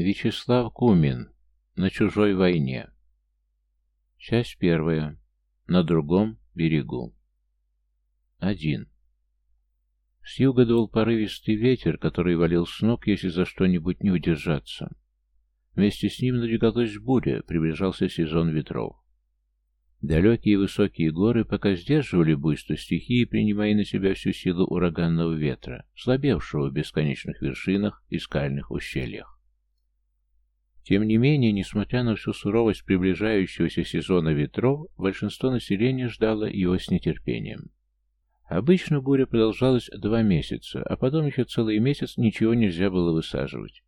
Вячеслав Кумин. На чужой войне. Часть первая. На другом берегу. Один. С юга дул порывистый ветер, который валил с ног, если за что-нибудь не удержаться. Вместе с ним надвигалась буря, приближался сезон ветров. Далекие высокие горы пока сдерживали буйство стихии, принимая на себя всю силу ураганного ветра, слабевшего в бесконечных вершинах и скальных ущельях. Тем не менее, несмотря на всю суровость приближающегося сезона ветров, большинство населения ждало его с нетерпением. Обычно буря продолжалась два месяца, а потом еще целый месяц ничего нельзя было высаживать.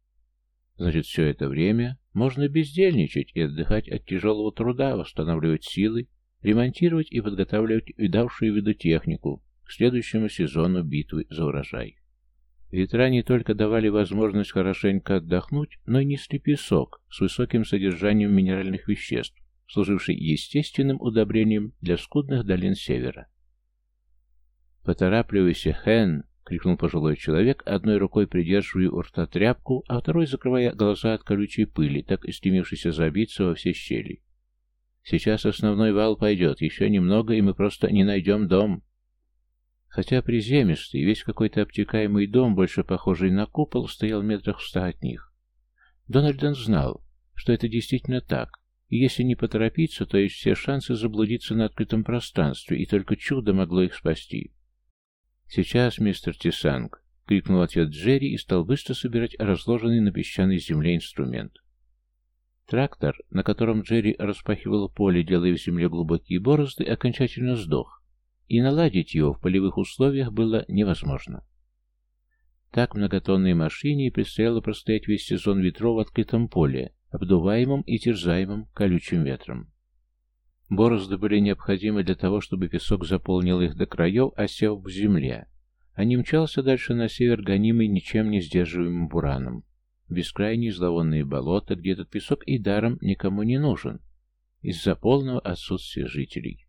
Значит, все это время можно бездельничать и отдыхать от тяжелого труда, восстанавливать силы, ремонтировать и подготавливать видавшую виду технику к следующему сезону битвы за урожай. Ветра не только давали возможность хорошенько отдохнуть, но и несли песок с высоким содержанием минеральных веществ, служивший естественным удобрением для скудных долин севера. «Поторапливайся, Хэн!» — крикнул пожилой человек, одной рукой придерживая у рта тряпку, а второй закрывая глаза от колючей пыли, так и стремившейся забиться во все щели. «Сейчас основной вал пойдет, еще немного, и мы просто не найдем дом». Хотя приземистый, весь какой-то обтекаемый дом, больше похожий на купол, стоял в метрах в ста от них. Дональден знал, что это действительно так, и если не поторопиться, то есть все шансы заблудиться на открытом пространстве, и только чудо могло их спасти. «Сейчас, мистер Тисанг!» — крикнул ответ Джерри и стал быстро собирать разложенный на песчаной земле инструмент. Трактор, на котором Джерри распахивал поле, делая в земле глубокие борозды, окончательно сдох, и наладить его в полевых условиях было невозможно. Так многотонной машине предстояло простоять весь сезон ветров в открытом поле, обдуваемом и терзаемом колючим ветром. Борозды были необходимы для того, чтобы песок заполнил их до краев, осев в земле, а не мчался дальше на север, гонимый ничем не сдерживаемым бураном. Бескрайние зловонные болота, где этот песок и даром никому не нужен, из-за полного отсутствия жителей.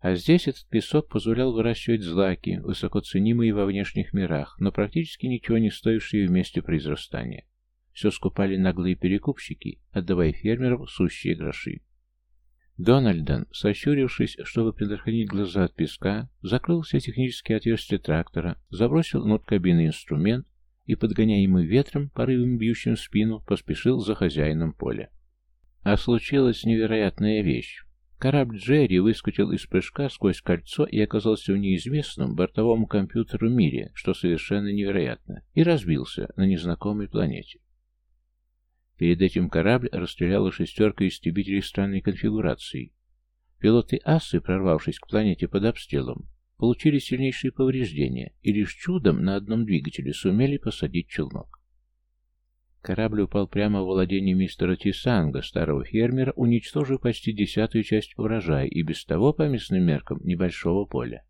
А здесь этот песок позволял выращивать злаки, высоко ценимые во внешних мирах, но практически ничего не стоившие в месте произрастания. Все скупали наглые перекупщики, отдавая фермерам сущие гроши. Дональдон, сощурившись, чтобы предохранить глаза от песка, закрыл все технические отверстия трактора, забросил внутрь кабины инструмент и, подгоняемый ветром, порывом бьющим спину, поспешил за хозяином поля. А случилась невероятная вещь. Корабль Джерри выскочил из прыжка сквозь кольцо и оказался в неизвестном бортовому компьютеру мире, что совершенно невероятно, и разбился на незнакомой планете. Перед этим корабль расстреляла шестерка истребителей странной конфигурации. Пилоты асы, прорвавшись к планете под обстрелом, получили сильнейшие повреждения и лишь чудом на одном двигателе сумели посадить челнок. Корабль упал прямо в владение мистера Тисанга, старого фермера, уничтожив почти десятую часть урожая и без того, по местным меркам, небольшого поля.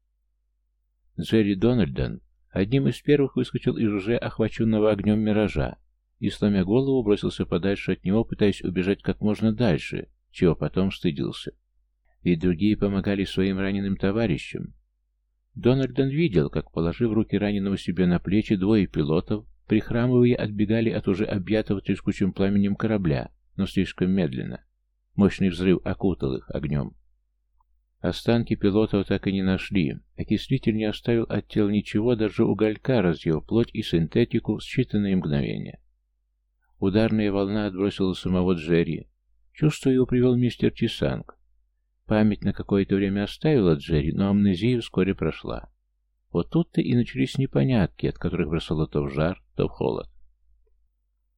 Джерри Дональдон одним из первых выскочил из уже охваченного огнем миража и, сломя голову, бросился подальше от него, пытаясь убежать как можно дальше, чего потом стыдился. Ведь другие помогали своим раненым товарищам. Дональдон видел, как, положив руки раненого себе на плечи, двое пилотов Прихрамывая, отбегали от уже объятого трескучим пламенем корабля, но слишком медленно. Мощный взрыв окутал их огнем. Останки пилотов так и не нашли. Окислитель не оставил от тел ничего, даже уголька разъел плоть и синтетику в считанные мгновения. Ударная волна отбросила самого Джерри. Чувство его привел мистер Тисанг. Память на какое-то время оставила Джерри, но амнезия вскоре прошла. Вот тут-то и начались непонятки, от которых бросало то в жар, то в холод.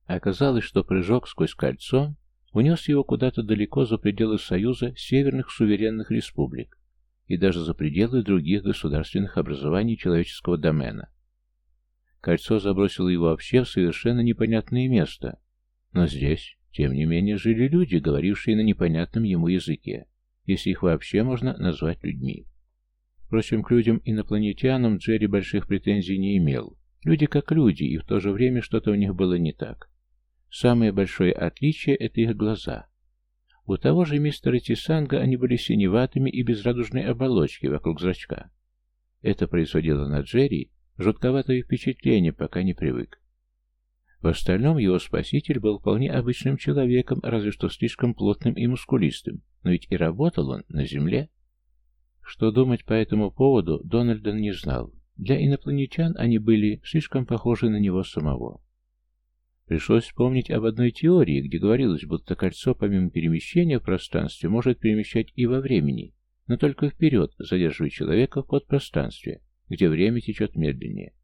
Оказалось, что прыжок сквозь кольцо унес его куда-то далеко за пределы Союза северных суверенных республик и даже за пределы других государственных образований человеческого домена. Кольцо забросило его вообще в совершенно непонятное место, но здесь, тем не менее, жили люди, говорившие на непонятном ему языке, если их вообще можно назвать людьми. Впрочем, к людям-инопланетянам Джерри больших претензий не имел. Люди как люди, и в то же время что-то у них было не так. Самое большое отличие — это их глаза. У того же мистера Тисанга они были синеватыми и без радужной оболочки вокруг зрачка. Это производило на Джерри жутковатое впечатление, пока не привык. В остальном его спаситель был вполне обычным человеком, разве что слишком плотным и мускулистым, но ведь и работал он на земле. Что думать по этому поводу, Дональдон не знал. Для инопланетян они были слишком похожи на него самого. Пришлось вспомнить об одной теории, где говорилось, будто кольцо помимо перемещения в пространстве может перемещать и во времени, но только вперед, задерживая человека в подпространстве, где время течет медленнее.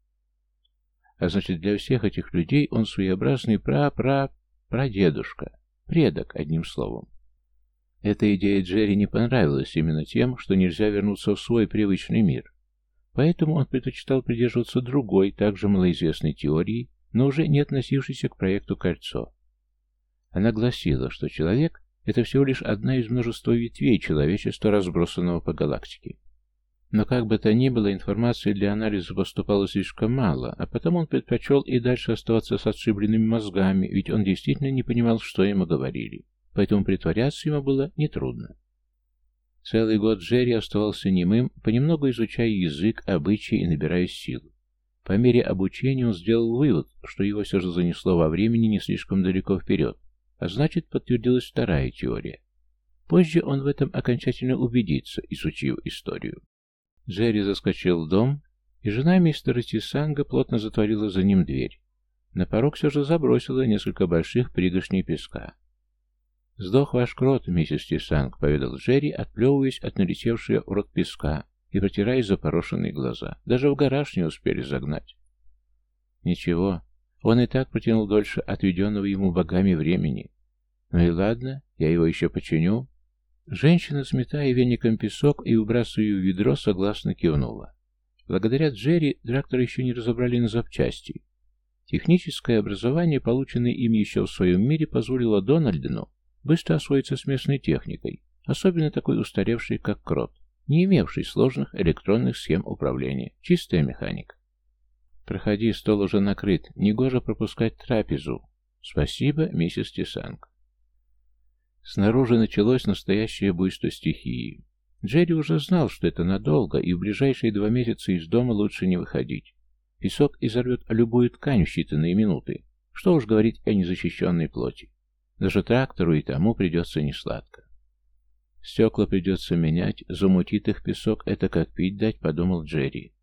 А значит, для всех этих людей он своеобразный пра-пра-прадедушка, предок, одним словом. Эта идея Джерри не понравилась именно тем, что нельзя вернуться в свой привычный мир. Поэтому он предпочитал придерживаться другой, также малоизвестной теории, но уже не относившейся к проекту «Кольцо». Она гласила, что человек — это всего лишь одна из множества ветвей человечества, разбросанного по галактике. Но как бы то ни было, информации для анализа поступало слишком мало, а потом он предпочел и дальше оставаться с отшибленными мозгами, ведь он действительно не понимал, что ему говорили. Поэтому притворяться ему было нетрудно. Целый год Джерри оставался немым, понемногу изучая язык, обычаи и набирая сил. По мере обучения он сделал вывод, что его все же занесло во времени не слишком далеко вперед, а значит подтвердилась вторая теория. Позже он в этом окончательно убедится, изучив историю. Джерри заскочил в дом, и жена мистера Тисанга плотно затворила за ним дверь. На порог все же забросила несколько больших пригоршней песка. «Сдох ваш крот, миссис Тисанг», — поведал Джерри, отплевываясь от налетевшего в рот песка и протирая запорошенные глаза. Даже в гараж не успели загнать. Ничего, он и так протянул дольше отведенного ему богами времени. Ну и ладно, я его еще починю, Женщина, сметая веником песок и выбрасывая в ведро, согласно кивнула. Благодаря Джерри трактор еще не разобрали на запчасти. Техническое образование, полученное им еще в своем мире, позволило Дональдену быстро освоиться с местной техникой, особенно такой устаревшей, как крот, не имевший сложных электронных схем управления, чистая механика. «Проходи, стол уже накрыт, негоже пропускать трапезу». «Спасибо, миссис Тисанг». Снаружи началось настоящее буйство стихии. Джерри уже знал, что это надолго, и в ближайшие два месяца из дома лучше не выходить. Песок изорвет любую ткань в считанные минуты. Что уж говорить о незащищенной плоти. Даже трактору и тому придется несладко. Стекла придется менять, замутит их песок, это как пить дать, подумал Джерри.